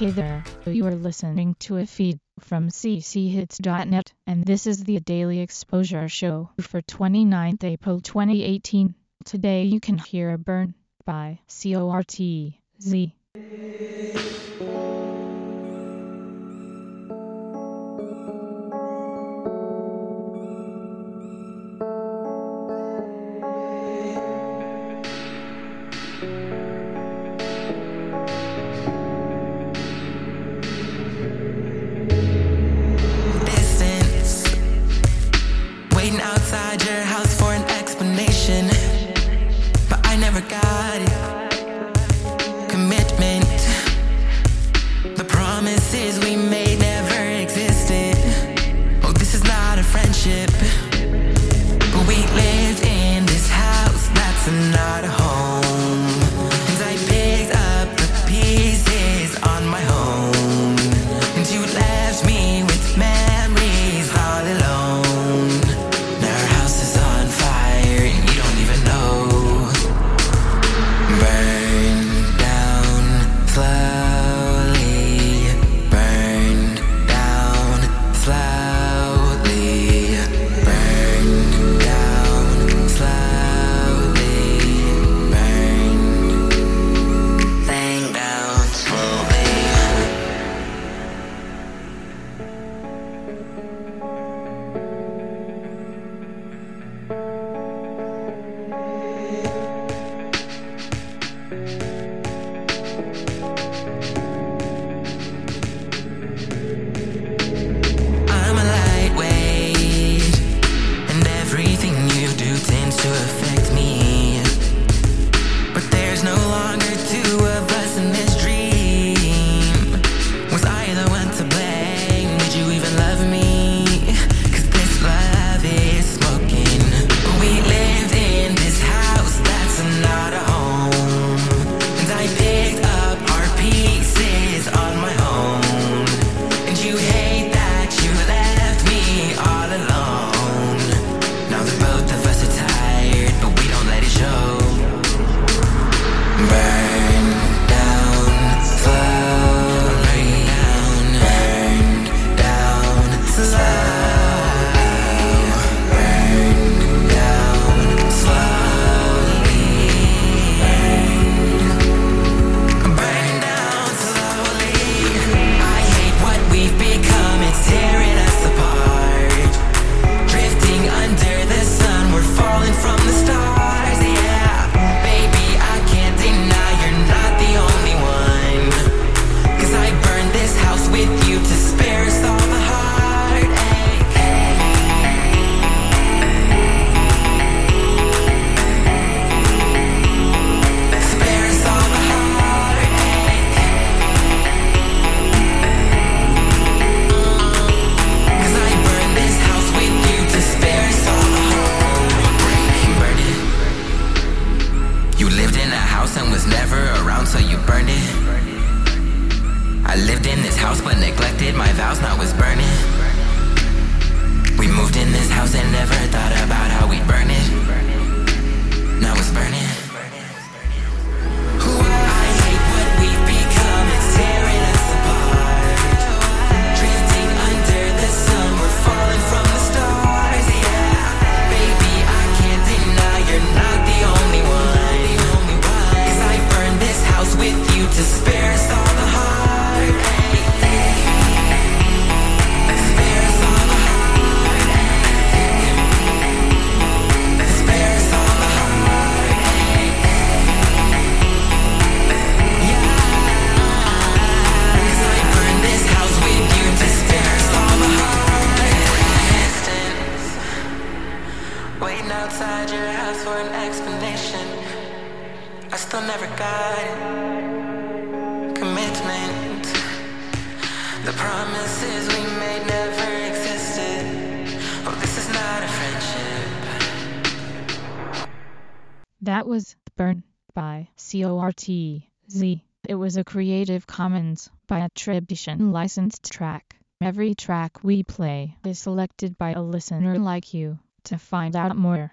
Hey there, you are listening to a feed from cchits.net, and this is the Daily Exposure Show for 29th April 2018. Today you can hear a burn by CORTZ. baby. was burning. We moved in this house and never thought about how we burn tried your for an explanation. I still never got it. Commitment. The promises we made never existed. Oh, this is not a friendship. That was Burn by CORTZ. It was a Creative Commons by attribution licensed track. Every track we play is selected by a listener like you. To find out more,